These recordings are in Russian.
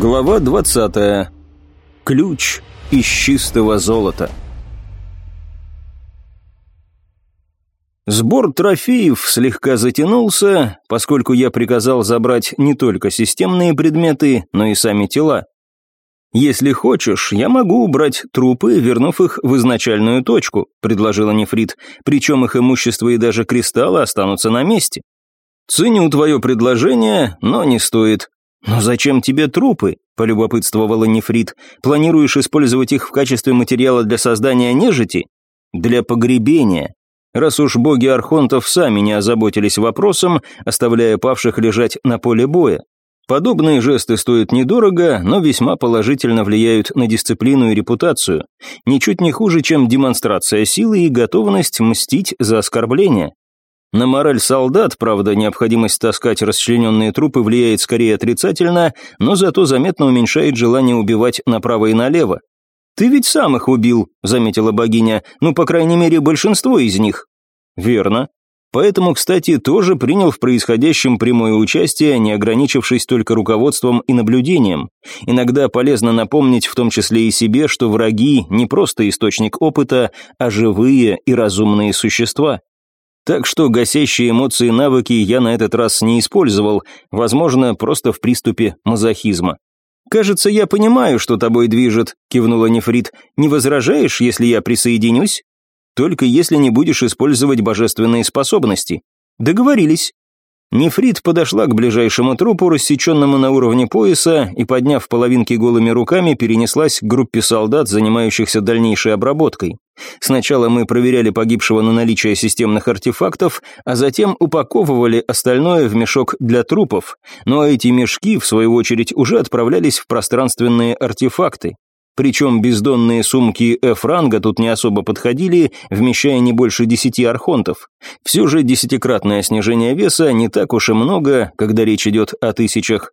Глава 20. Ключ из чистого золота. Сбор трофеев слегка затянулся, поскольку я приказал забрать не только системные предметы, но и сами тела. «Если хочешь, я могу убрать трупы, вернув их в изначальную точку», – предложила Нефрит, «причем их имущество и даже кристаллы останутся на месте». «Ценю твое предложение, но не стоит. «Но зачем тебе трупы?» – полюбопытствовала Нефрит. «Планируешь использовать их в качестве материала для создания нежити?» «Для погребения. Раз уж боги Архонтов сами не озаботились вопросом, оставляя павших лежать на поле боя. Подобные жесты стоят недорого, но весьма положительно влияют на дисциплину и репутацию. Ничуть не хуже, чем демонстрация силы и готовность мстить за оскорбление. На мораль солдат, правда, необходимость таскать расчлененные трупы влияет скорее отрицательно, но зато заметно уменьшает желание убивать направо и налево. «Ты ведь сам их убил», — заметила богиня, «ну, по крайней мере, большинство из них». «Верно. Поэтому, кстати, тоже принял в происходящем прямое участие, не ограничившись только руководством и наблюдением. Иногда полезно напомнить в том числе и себе, что враги не просто источник опыта, а живые и разумные существа. Так что гасящие эмоции навыки я на этот раз не использовал, возможно, просто в приступе мазохизма. «Кажется, я понимаю, что тобой движет», — кивнула Нефрит. «Не возражаешь, если я присоединюсь?» «Только если не будешь использовать божественные способности». «Договорились». Нефрит подошла к ближайшему трупу, рассеченному на уровне пояса, и, подняв половинки голыми руками, перенеслась к группе солдат, занимающихся дальнейшей обработкой. Сначала мы проверяли погибшего на наличие системных артефактов, а затем упаковывали остальное в мешок для трупов, но эти мешки, в свою очередь, уже отправлялись в пространственные артефакты. Причем бездонные сумки F-ранга тут не особо подходили, вмещая не больше десяти архонтов. Все же десятикратное снижение веса не так уж и много, когда речь идет о тысячах.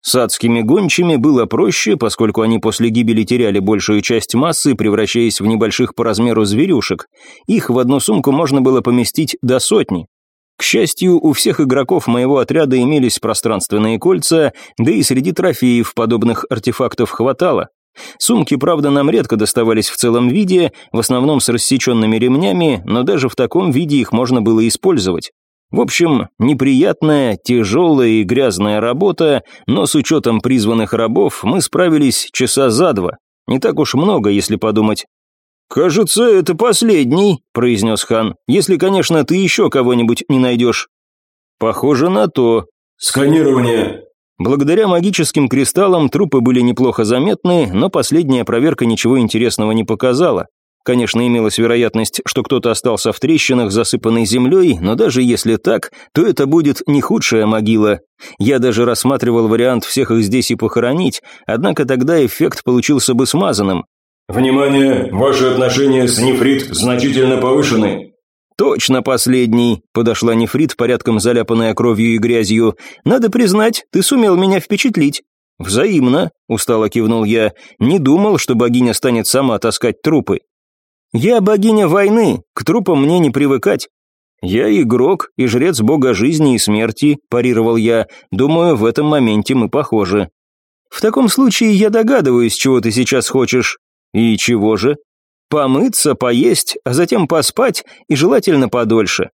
С адскими гончими было проще, поскольку они после гибели теряли большую часть массы, превращаясь в небольших по размеру зверюшек. Их в одну сумку можно было поместить до сотни. К счастью, у всех игроков моего отряда имелись пространственные кольца, да и среди трофеев подобных артефактов хватало. Сумки, правда, нам редко доставались в целом виде, в основном с рассеченными ремнями, но даже в таком виде их можно было использовать. В общем, неприятная, тяжелая и грязная работа, но с учетом призванных рабов мы справились часа за два. Не так уж много, если подумать. «Кажется, это последний», — произнес хан, «если, конечно, ты еще кого-нибудь не найдешь». «Похоже на то». «Сканирование», Благодаря магическим кристаллам трупы были неплохо заметны, но последняя проверка ничего интересного не показала. Конечно, имелась вероятность, что кто-то остался в трещинах, засыпанной землей, но даже если так, то это будет не худшая могила. Я даже рассматривал вариант всех их здесь и похоронить, однако тогда эффект получился бы смазанным. «Внимание! Ваши отношения с нефрит значительно повышены. «Точно последний», — подошла нефрит, порядком заляпанная кровью и грязью. «Надо признать, ты сумел меня впечатлить». «Взаимно», — устало кивнул я, — «не думал, что богиня станет сама таскать трупы». «Я богиня войны, к трупам мне не привыкать». «Я игрок и жрец бога жизни и смерти», – парировал я. «Думаю, в этом моменте мы похожи». «В таком случае я догадываюсь, чего ты сейчас хочешь». «И чего же?» Помыться, поесть, а затем поспать и желательно подольше.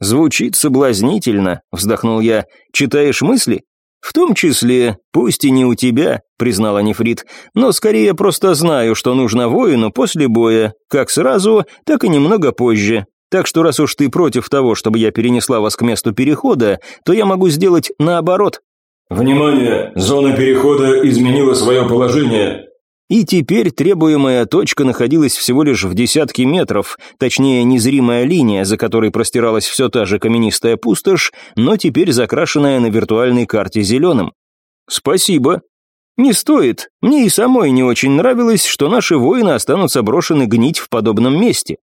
Звучит соблазнительно, вздохнул я. Читаешь мысли? В том числе, пусть и не у тебя, признала Нефрит, но скорее просто знаю, что нужно воину после боя, как сразу, так и немного позже. Так что раз уж ты против того, чтобы я перенесла вас к месту перехода, то я могу сделать наоборот. Внимание! Зона перехода изменила свое положение. И теперь требуемая точка находилась всего лишь в десятке метров, точнее незримая линия, за которой простиралась все та же каменистая пустошь, но теперь закрашенная на виртуальной карте зеленым. «Спасибо», «Не стоит. Мне и самой не очень нравилось, что наши воины останутся брошены гнить в подобном месте.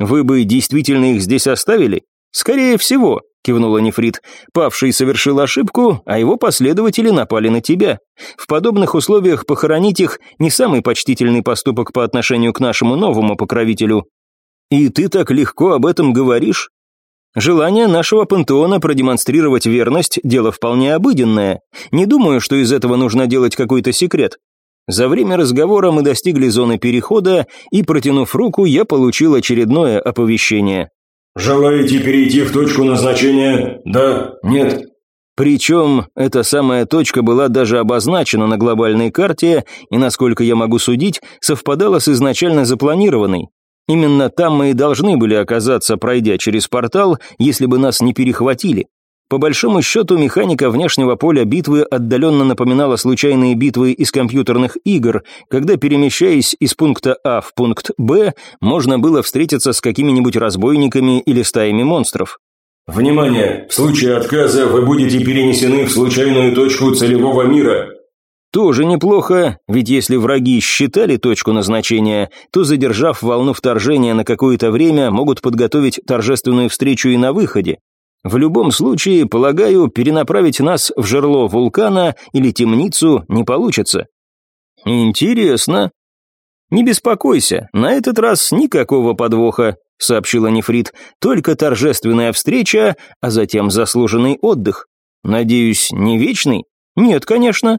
Вы бы действительно их здесь оставили? Скорее всего кивнула Нефрит. «Павший совершил ошибку, а его последователи напали на тебя. В подобных условиях похоронить их не самый почтительный поступок по отношению к нашему новому покровителю. И ты так легко об этом говоришь?» Желание нашего пантеона продемонстрировать верность – дело вполне обыденное. Не думаю, что из этого нужно делать какой-то секрет. За время разговора мы достигли зоны перехода, и, протянув руку, я получил очередное оповещение. «Желаете перейти в точку назначения? Да? Нет?» Причем эта самая точка была даже обозначена на глобальной карте и, насколько я могу судить, совпадала с изначально запланированной. Именно там мы и должны были оказаться, пройдя через портал, если бы нас не перехватили. По большому счету, механика внешнего поля битвы отдаленно напоминала случайные битвы из компьютерных игр, когда, перемещаясь из пункта А в пункт Б, можно было встретиться с какими-нибудь разбойниками или стаями монстров. «Внимание! В случае отказа вы будете перенесены в случайную точку целевого мира. Тоже неплохо, ведь если враги считали точку назначения, то, задержав волну вторжения на какое-то время, могут подготовить торжественную встречу и на выходе. В любом случае, полагаю, перенаправить нас в жерло вулкана или темницу не получится. Интересно. Не беспокойся, на этот раз никакого подвоха, сообщила Нефрит, только торжественная встреча, а затем заслуженный отдых. Надеюсь, не вечный? Нет, конечно.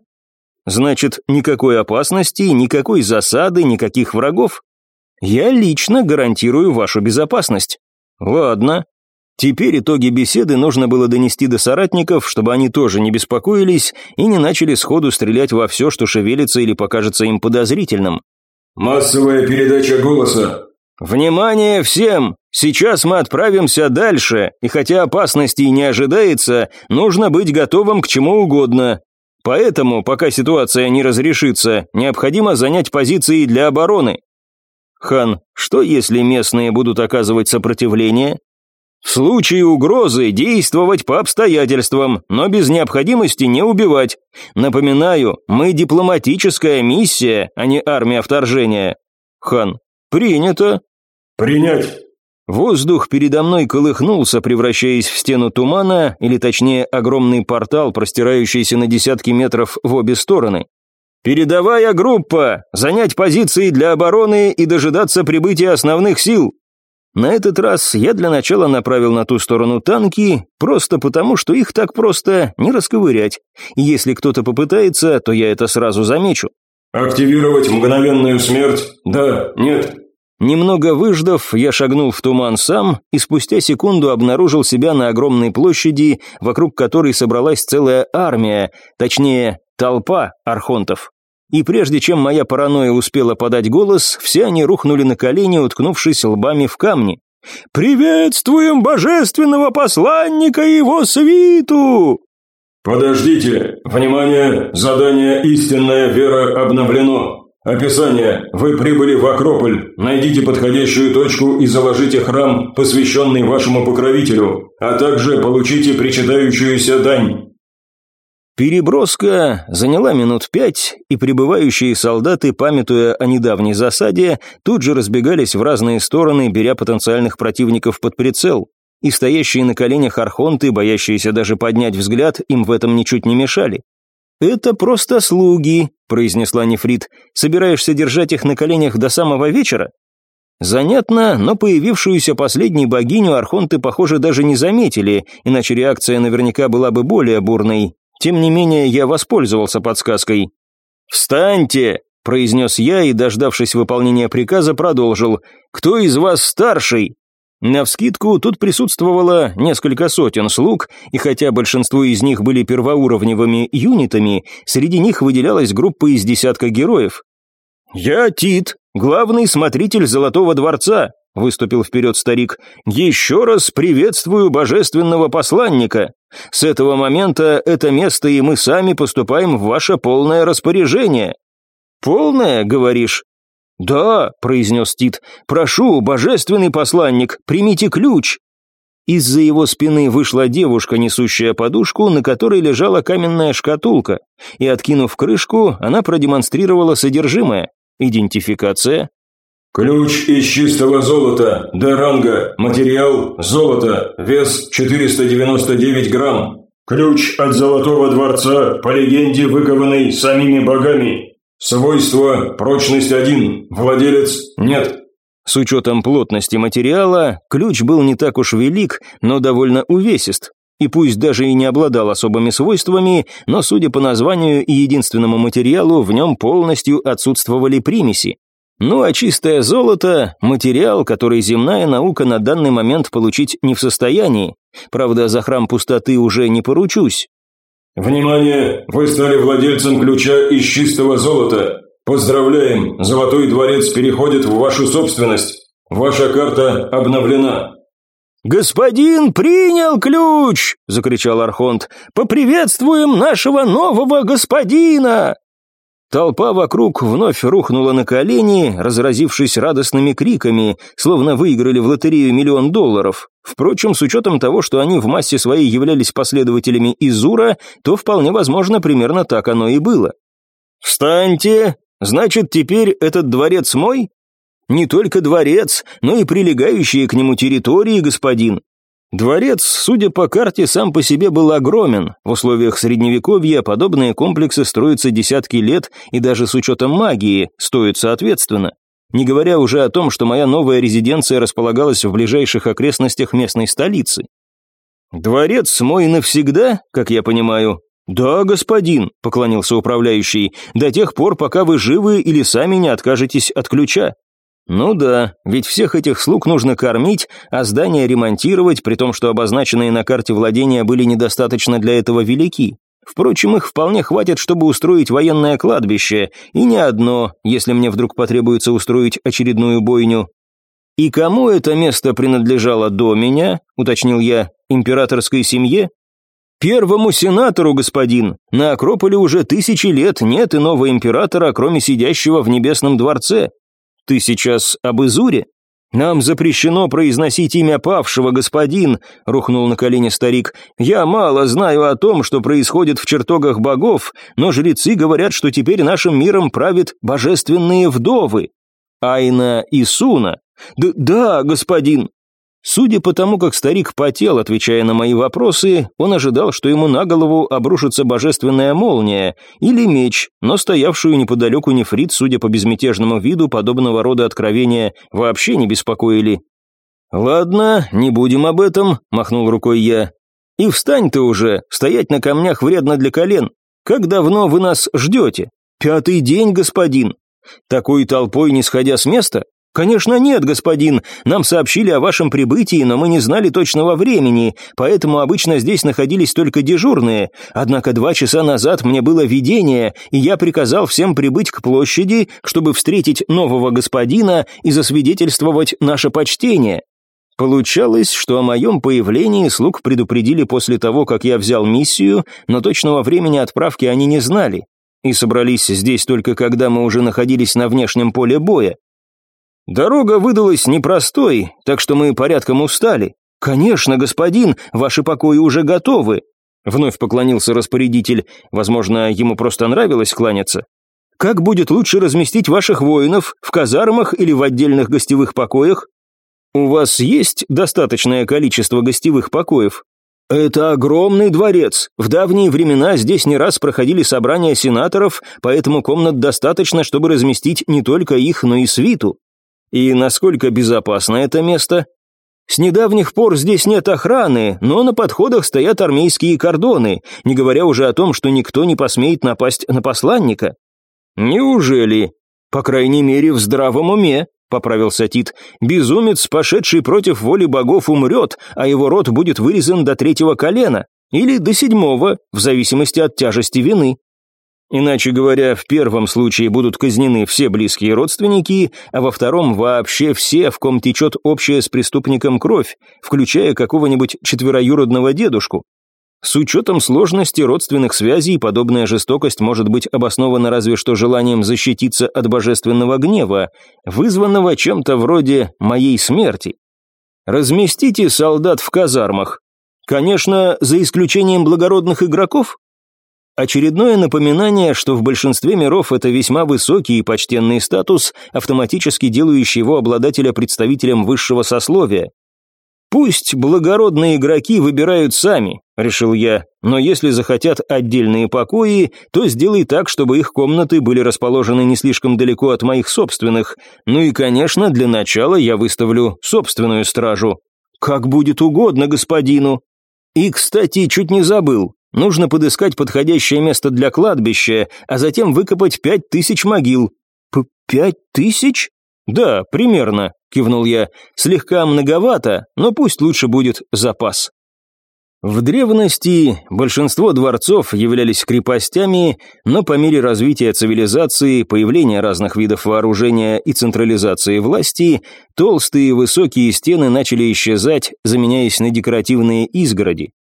Значит, никакой опасности, никакой засады, никаких врагов? Я лично гарантирую вашу безопасность. Ладно, Теперь итоги беседы нужно было донести до соратников, чтобы они тоже не беспокоились и не начали сходу стрелять во все, что шевелится или покажется им подозрительным. «Массовая передача голоса!» «Внимание всем! Сейчас мы отправимся дальше, и хотя опасностей не ожидается, нужно быть готовым к чему угодно. Поэтому, пока ситуация не разрешится, необходимо занять позиции для обороны». «Хан, что если местные будут оказывать сопротивление?» В случае угрозы действовать по обстоятельствам, но без необходимости не убивать. Напоминаю, мы дипломатическая миссия, а не армия вторжения. Хан. Принято. Принять. Воздух передо мной колыхнулся, превращаясь в стену тумана, или точнее огромный портал, простирающийся на десятки метров в обе стороны. «Передовая группа! Занять позиции для обороны и дожидаться прибытия основных сил!» На этот раз я для начала направил на ту сторону танки, просто потому, что их так просто не расковырять. Если кто-то попытается, то я это сразу замечу. «Активировать мгновенную смерть? Да, нет?» Немного выждав, я шагнул в туман сам и спустя секунду обнаружил себя на огромной площади, вокруг которой собралась целая армия, точнее, толпа архонтов. И прежде чем моя паранойя успела подать голос, все они рухнули на колени, уткнувшись лбами в камни. «Приветствуем божественного посланника и его свиту!» «Подождите! Внимание! Задание «Истинная вера» обновлено!» Описание. Вы прибыли в Акрополь. Найдите подходящую точку и заложите храм, посвященный вашему покровителю, а также получите причитающуюся дань. Переброска заняла минут пять, и прибывающие солдаты, памятуя о недавней засаде, тут же разбегались в разные стороны, беря потенциальных противников под прицел. И стоящие на коленях архонты, боящиеся даже поднять взгляд, им в этом ничуть не мешали. «Это просто слуги», — произнесла Нефрит. «Собираешься держать их на коленях до самого вечера?» Занятно, но появившуюся последней богиню архонты, похоже, даже не заметили, иначе реакция наверняка была бы более бурной. Тем не менее, я воспользовался подсказкой. «Встаньте!» – произнес я и, дождавшись выполнения приказа, продолжил. «Кто из вас старший?» Навскидку тут присутствовало несколько сотен слуг, и хотя большинство из них были первоуровневыми юнитами, среди них выделялась группа из десятка героев. «Я Тит, главный смотритель Золотого дворца», — выступил вперед старик. «Еще раз приветствую божественного посланника. С этого момента это место и мы сами поступаем в ваше полное распоряжение». «Полное, говоришь?» «Да», — произнес Тит, — «прошу, божественный посланник, примите ключ». Из-за его спины вышла девушка, несущая подушку, на которой лежала каменная шкатулка, и, откинув крышку, она продемонстрировала содержимое. Идентификация, Ключ из чистого золота, Д-ранга, материал – золото, вес 499 грамм. Ключ от Золотого Дворца, по легенде выкованный самими богами. Свойство – прочность 1, владелец – нет. С учетом плотности материала, ключ был не так уж велик, но довольно увесист. И пусть даже и не обладал особыми свойствами, но, судя по названию и единственному материалу, в нем полностью отсутствовали примеси. Ну а чистое золото – материал, который земная наука на данный момент получить не в состоянии. Правда, за храм пустоты уже не поручусь. «Внимание! Вы стали владельцем ключа из чистого золота. Поздравляем! Золотой дворец переходит в вашу собственность. Ваша карта обновлена». «Господин принял ключ!» – закричал Архонт. «Поприветствуем нашего нового господина!» Толпа вокруг вновь рухнула на колени, разразившись радостными криками, словно выиграли в лотерею миллион долларов. Впрочем, с учетом того, что они в массе своей являлись последователями Изура, то вполне возможно, примерно так оно и было. «Встаньте! Значит, теперь этот дворец мой?» «Не только дворец, но и прилегающие к нему территории, господин. Дворец, судя по карте, сам по себе был огромен. В условиях средневековья подобные комплексы строятся десятки лет и даже с учетом магии стоят соответственно. Не говоря уже о том, что моя новая резиденция располагалась в ближайших окрестностях местной столицы. «Дворец мой навсегда, как я понимаю?» «Да, господин», — поклонился управляющий, «до тех пор, пока вы живы или сами не откажетесь от ключа. Ну да, ведь всех этих слуг нужно кормить, а здания ремонтировать, при том, что обозначенные на карте владения были недостаточно для этого велики. Впрочем, их вполне хватит, чтобы устроить военное кладбище, и не одно, если мне вдруг потребуется устроить очередную бойню. «И кому это место принадлежало до меня?» — уточнил я. «Императорской семье?» «Первому сенатору, господин. На Акрополе уже тысячи лет нет иного императора, кроме сидящего в Небесном дворце. «Ты сейчас об Изуре?» «Нам запрещено произносить имя павшего, господин», — рухнул на колени старик. «Я мало знаю о том, что происходит в чертогах богов, но жрецы говорят, что теперь нашим миром правят божественные вдовы. Айна и Суна». «Да, господин», Судя по тому, как старик потел, отвечая на мои вопросы, он ожидал, что ему на голову обрушится божественная молния или меч, но стоявшую неподалеку нефрит, судя по безмятежному виду, подобного рода откровения вообще не беспокоили. «Ладно, не будем об этом», — махнул рукой я. «И встань ты уже, стоять на камнях вредно для колен. Как давно вы нас ждете? Пятый день, господин. Такой толпой не сходя с места? «Конечно нет, господин. Нам сообщили о вашем прибытии, но мы не знали точного времени, поэтому обычно здесь находились только дежурные. Однако два часа назад мне было видение, и я приказал всем прибыть к площади, чтобы встретить нового господина и засвидетельствовать наше почтение». Получалось, что о моем появлении слуг предупредили после того, как я взял миссию, но точного времени отправки они не знали. И собрались здесь только когда мы уже находились на внешнем поле боя. Дорога выдалась непростой, так что мы порядком устали. Конечно, господин, ваши покои уже готовы. Вновь поклонился распорядитель. Возможно, ему просто нравилось кланяться. Как будет лучше разместить ваших воинов в казармах или в отдельных гостевых покоях? У вас есть достаточное количество гостевых покоев? Это огромный дворец. В давние времена здесь не раз проходили собрания сенаторов, поэтому комнат достаточно, чтобы разместить не только их, но и свиту. И насколько безопасно это место? С недавних пор здесь нет охраны, но на подходах стоят армейские кордоны, не говоря уже о том, что никто не посмеет напасть на посланника. Неужели? По крайней мере, в здравом уме, поправился Тит. Безумец, пошедший против воли богов, умрет, а его род будет вырезан до третьего колена, или до седьмого, в зависимости от тяжести вины. Иначе говоря, в первом случае будут казнены все близкие родственники, а во втором вообще все, в ком течет общая с преступником кровь, включая какого-нибудь четвероюродного дедушку. С учетом сложности родственных связей, подобная жестокость может быть обоснована разве что желанием защититься от божественного гнева, вызванного чем-то вроде «моей смерти». Разместите солдат в казармах. Конечно, за исключением благородных игроков, Очередное напоминание, что в большинстве миров это весьма высокий и почтенный статус, автоматически делающий его обладателя представителем высшего сословия. Пусть благородные игроки выбирают сами, решил я, но если захотят отдельные покои, то сделай так, чтобы их комнаты были расположены не слишком далеко от моих собственных. Ну и, конечно, для начала я выставлю собственную стражу. Как будет угодно господину. И, кстати, чуть не забыл. Нужно подыскать подходящее место для кладбища, а затем выкопать пять тысяч могил. П пять тысяч? Да, примерно. — кивнул я. «Слегка многовато, но пусть лучше будет запас». В древности большинство дворцов являлись крепостями, но по мере развития цивилизации, появления разных видов вооружения и централизации власти, толстые высокие стены начали исчезать, заменяясь на декоративные изгороди.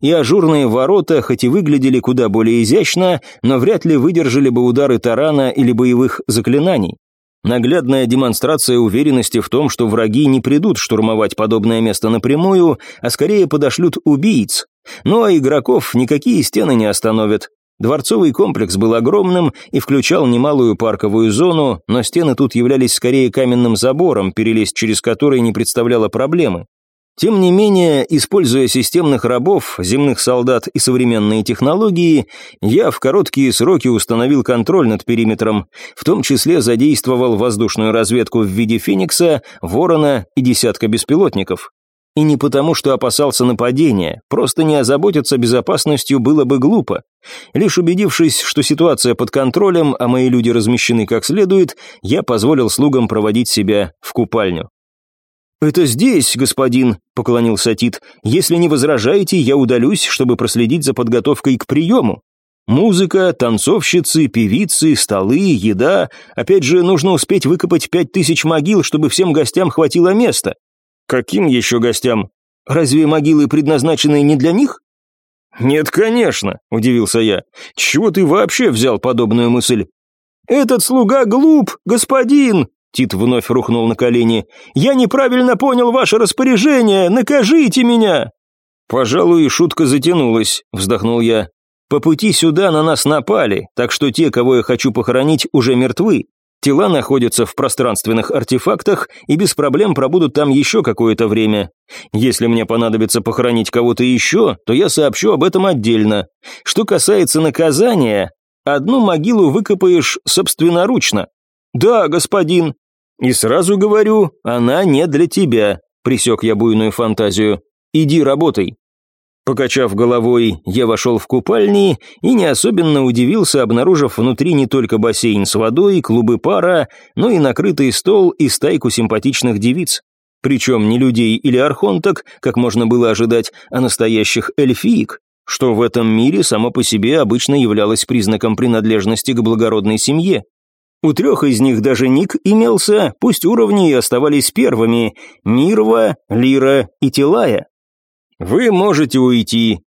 И ажурные ворота, хоть и выглядели куда более изящно, но вряд ли выдержали бы удары тарана или боевых заклинаний. Наглядная демонстрация уверенности в том, что враги не придут штурмовать подобное место напрямую, а скорее подошлют убийц. Ну а игроков никакие стены не остановят. Дворцовый комплекс был огромным и включал немалую парковую зону, но стены тут являлись скорее каменным забором, перелезть через который не представляло проблемы. Тем не менее, используя системных рабов, земных солдат и современные технологии, я в короткие сроки установил контроль над периметром, в том числе задействовал воздушную разведку в виде «Феникса», «Ворона» и десятка беспилотников. И не потому, что опасался нападения, просто не озаботиться безопасностью было бы глупо. Лишь убедившись, что ситуация под контролем, а мои люди размещены как следует, я позволил слугам проводить себя в купальню. «Это здесь, господин», — поклонился Тит. «Если не возражаете, я удалюсь, чтобы проследить за подготовкой к приему. Музыка, танцовщицы, певицы, столы, еда. Опять же, нужно успеть выкопать пять тысяч могил, чтобы всем гостям хватило места». «Каким еще гостям? Разве могилы предназначены не для них?» «Нет, конечно», — удивился я. «Чего ты вообще взял подобную мысль?» «Этот слуга глуп, господин!» Тит вновь рухнул на колени. «Я неправильно понял ваше распоряжение! Накажите меня!» «Пожалуй, шутка затянулась», — вздохнул я. «По пути сюда на нас напали, так что те, кого я хочу похоронить, уже мертвы. Тела находятся в пространственных артефактах и без проблем пробудут там еще какое-то время. Если мне понадобится похоронить кого-то еще, то я сообщу об этом отдельно. Что касается наказания, одну могилу выкопаешь собственноручно». «Да, господин», «И сразу говорю, она не для тебя», — присек я буйную фантазию. «Иди работай». Покачав головой, я вошел в купальни и не особенно удивился, обнаружив внутри не только бассейн с водой, клубы пара, но и накрытый стол и стайку симпатичных девиц. Причем не людей или архонток, как можно было ожидать, а настоящих эльфиек, что в этом мире само по себе обычно являлось признаком принадлежности к благородной семье. У трех из них даже ник имелся, пусть уровни и оставались первыми – Мирва, Лира и Тилая. «Вы можете уйти».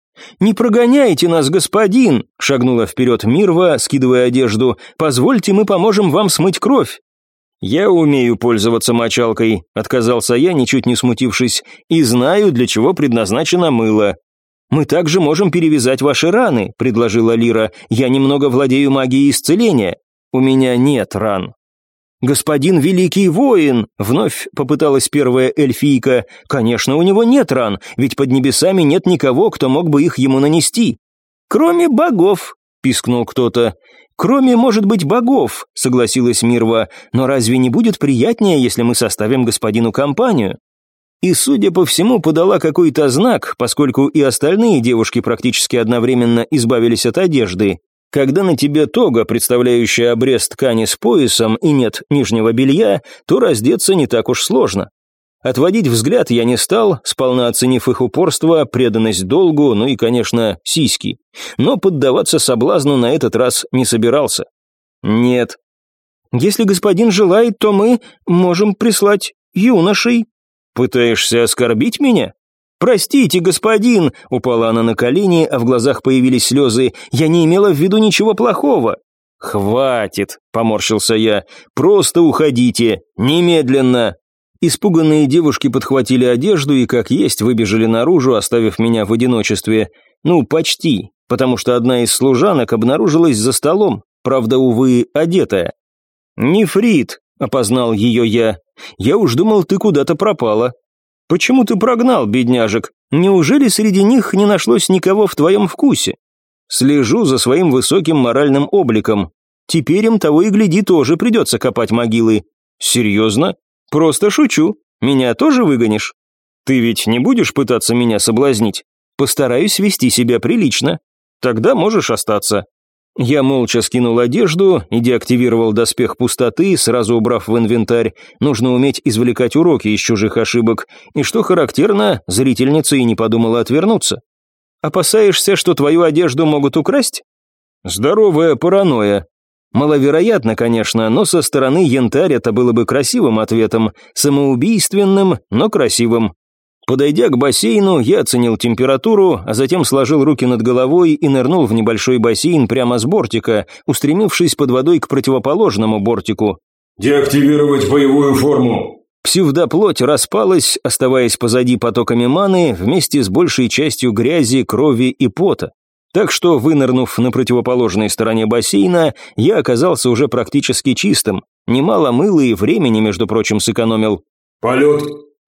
«Не прогоняйте нас, господин!» – шагнула вперед Мирва, скидывая одежду. «Позвольте, мы поможем вам смыть кровь». «Я умею пользоваться мочалкой», – отказался я, ничуть не смутившись, «и знаю, для чего предназначено мыло». «Мы также можем перевязать ваши раны», – предложила Лира. «Я немного владею магией исцеления». У меня нет ран». «Господин Великий Воин!» — вновь попыталась первая эльфийка. «Конечно, у него нет ран, ведь под небесами нет никого, кто мог бы их ему нанести». «Кроме богов!» — пискнул кто-то. «Кроме, может быть, богов», — согласилась Мирва, «но разве не будет приятнее, если мы составим господину компанию?» И, судя по всему, подала какой-то знак, поскольку и остальные девушки практически одновременно избавились от одежды, когда на тебе тога, представляющая обрез ткани с поясом, и нет нижнего белья, то раздеться не так уж сложно. Отводить взгляд я не стал, сполна оценив их упорство, преданность долгу, ну и, конечно, сиськи. Но поддаваться соблазну на этот раз не собирался. Нет. Если господин желает, то мы можем прислать юношей. Пытаешься оскорбить меня? «Простите, господин!» — упала она на колени, а в глазах появились слезы. «Я не имела в виду ничего плохого!» «Хватит!» — поморщился я. «Просто уходите! Немедленно!» Испуганные девушки подхватили одежду и, как есть, выбежали наружу, оставив меня в одиночестве. Ну, почти, потому что одна из служанок обнаружилась за столом, правда, увы, одетая. «Нефрит!» — опознал ее я. «Я уж думал, ты куда-то пропала». Почему ты прогнал бедняжек? Неужели среди них не нашлось никого в твоем вкусе? Слежу за своим высоким моральным обликом. Теперь им того и гляди тоже придется копать могилы. Серьезно? Просто шучу. Меня тоже выгонишь? Ты ведь не будешь пытаться меня соблазнить? Постараюсь вести себя прилично. Тогда можешь остаться. Я молча скинул одежду и деактивировал доспех пустоты, сразу убрав в инвентарь. Нужно уметь извлекать уроки из чужих ошибок. И что характерно, зрительница и не подумала отвернуться. Опасаешься, что твою одежду могут украсть? Здоровая паранойя. Маловероятно, конечно, но со стороны янтарь это было бы красивым ответом, самоубийственным, но красивым. Подойдя к бассейну, я оценил температуру, а затем сложил руки над головой и нырнул в небольшой бассейн прямо с бортика, устремившись под водой к противоположному бортику. «Деактивировать боевую форму!» Псевдоплоть распалась, оставаясь позади потоками маны, вместе с большей частью грязи, крови и пота. Так что, вынырнув на противоположной стороне бассейна, я оказался уже практически чистым. Немало мыла и времени, между прочим, сэкономил. «Полет!»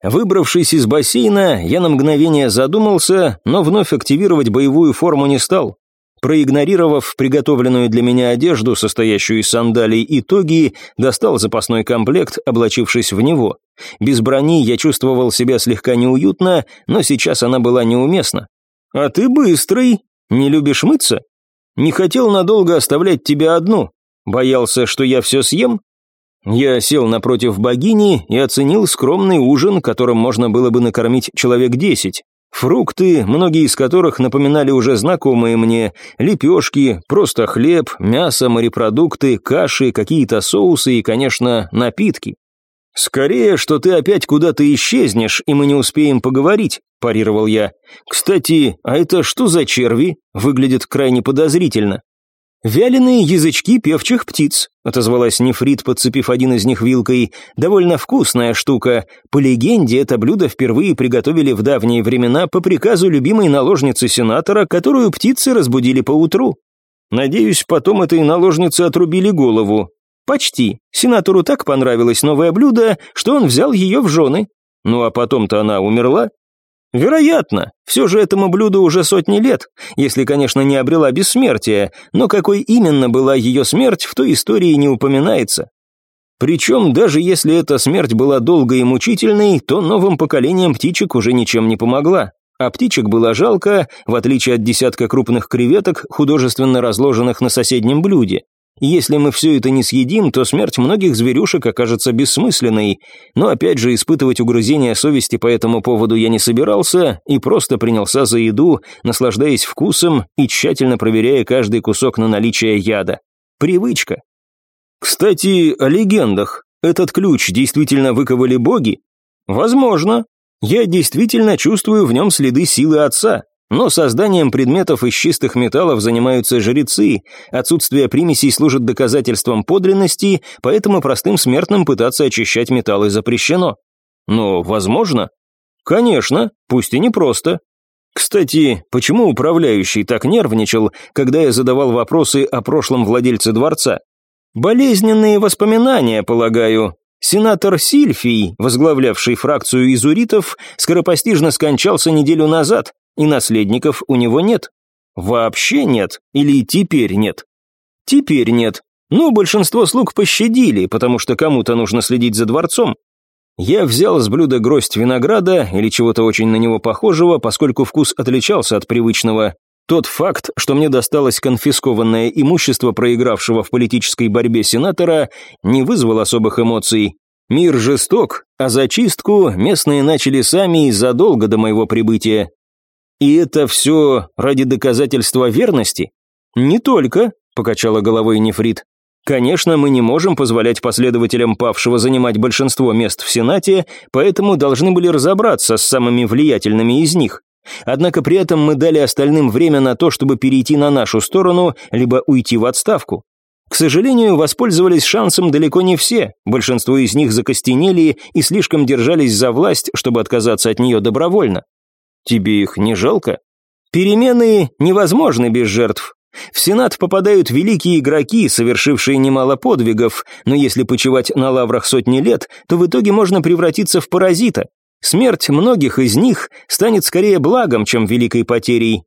Выбравшись из бассейна, я на мгновение задумался, но вновь активировать боевую форму не стал. Проигнорировав приготовленную для меня одежду, состоящую из сандалий и тоги, достал запасной комплект, облачившись в него. Без брони я чувствовал себя слегка неуютно, но сейчас она была неуместна. «А ты быстрый. Не любишь мыться? Не хотел надолго оставлять тебя одну. Боялся, что я все съем? Я сел напротив богини и оценил скромный ужин, которым можно было бы накормить человек десять. Фрукты, многие из которых напоминали уже знакомые мне, лепешки, просто хлеб, мясо, морепродукты, каши, какие-то соусы и, конечно, напитки. «Скорее, что ты опять куда-то исчезнешь, и мы не успеем поговорить», – парировал я. «Кстати, а это что за черви? Выглядит крайне подозрительно». «Вяленые язычки певчих птиц», — отозвалась Нефрит, подцепив один из них вилкой. «Довольно вкусная штука. По легенде, это блюдо впервые приготовили в давние времена по приказу любимой наложницы сенатора, которую птицы разбудили поутру. Надеюсь, потом этой наложнице отрубили голову. Почти. Сенатору так понравилось новое блюдо, что он взял ее в жены. Ну а потом-то она умерла, Вероятно, все же этому блюду уже сотни лет, если, конечно, не обрела бессмертие, но какой именно была ее смерть, в той истории не упоминается. Причем, даже если эта смерть была долгой и мучительной, то новым поколениям птичек уже ничем не помогла. А птичек было жалко, в отличие от десятка крупных креветок, художественно разложенных на соседнем блюде. Если мы все это не съедим, то смерть многих зверюшек окажется бессмысленной. Но опять же, испытывать угрызения совести по этому поводу я не собирался и просто принялся за еду, наслаждаясь вкусом и тщательно проверяя каждый кусок на наличие яда. Привычка. Кстати, о легендах. Этот ключ действительно выковали боги? Возможно. Я действительно чувствую в нем следы силы отца, но созданием предметов из чистых металлов занимаются жрецы, отсутствие примесей служит доказательством подлинности, поэтому простым смертным пытаться очищать металлы запрещено. Но возможно? Конечно, пусть и непросто. Кстати, почему управляющий так нервничал, когда я задавал вопросы о прошлом владельце дворца? Болезненные воспоминания, полагаю. Сенатор Сильфий, возглавлявший фракцию изуритов, скоропостижно скончался неделю назад, и наследников у него нет. Вообще нет, или теперь нет. Теперь нет, но большинство слуг пощадили, потому что кому-то нужно следить за дворцом. Я взял с блюда гроздь винограда или чего-то очень на него похожего, поскольку вкус отличался от привычного. Тот факт, что мне досталось конфискованное имущество проигравшего в политической борьбе сенатора, не вызвал особых эмоций. Мир жесток, а зачистку местные начали сами задолго до моего прибытия. И это все ради доказательства верности? Не только, покачала головой Нефрит. Конечно, мы не можем позволять последователям павшего занимать большинство мест в Сенате, поэтому должны были разобраться с самыми влиятельными из них. Однако при этом мы дали остальным время на то, чтобы перейти на нашу сторону, либо уйти в отставку. К сожалению, воспользовались шансом далеко не все, большинство из них закостенели и слишком держались за власть, чтобы отказаться от нее добровольно. Тебе их не жалко? Перемены невозможны без жертв. В Сенат попадают великие игроки, совершившие немало подвигов, но если почивать на лаврах сотни лет, то в итоге можно превратиться в паразита. Смерть многих из них станет скорее благом, чем великой потерей.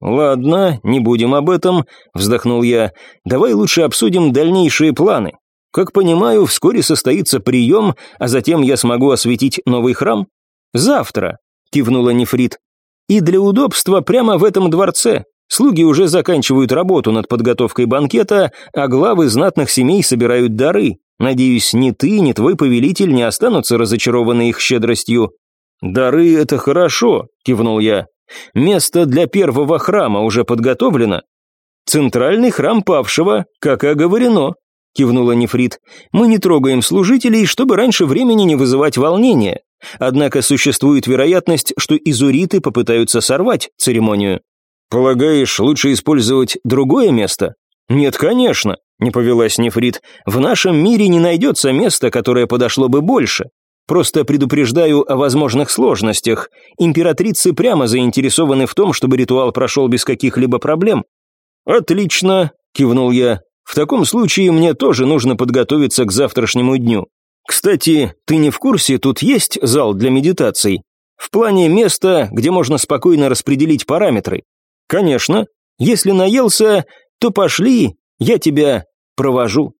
«Ладно, не будем об этом», — вздохнул я. «Давай лучше обсудим дальнейшие планы. Как понимаю, вскоре состоится прием, а затем я смогу осветить новый храм?» «Завтра», — кивнула Нефрит. «И для удобства прямо в этом дворце. Слуги уже заканчивают работу над подготовкой банкета, а главы знатных семей собирают дары. Надеюсь, ни ты, ни твой повелитель не останутся разочарованы их щедростью». «Дары — это хорошо», — кивнул я. «Место для первого храма уже подготовлено». «Центральный храм павшего, как и оговорено», — кивнула Нефрит. «Мы не трогаем служителей, чтобы раньше времени не вызывать волнения. Однако существует вероятность, что изуриты попытаются сорвать церемонию». «Полагаешь, лучше использовать другое место?» «Нет, конечно», — не повелась Нефрит. «В нашем мире не найдется места, которое подошло бы больше. Просто предупреждаю о возможных сложностях. Императрицы прямо заинтересованы в том, чтобы ритуал прошел без каких-либо проблем». «Отлично», — кивнул я. «В таком случае мне тоже нужно подготовиться к завтрашнему дню. Кстати, ты не в курсе, тут есть зал для медитаций? В плане места, где можно спокойно распределить параметры. Конечно, если наелся, то пошли, я тебя провожу.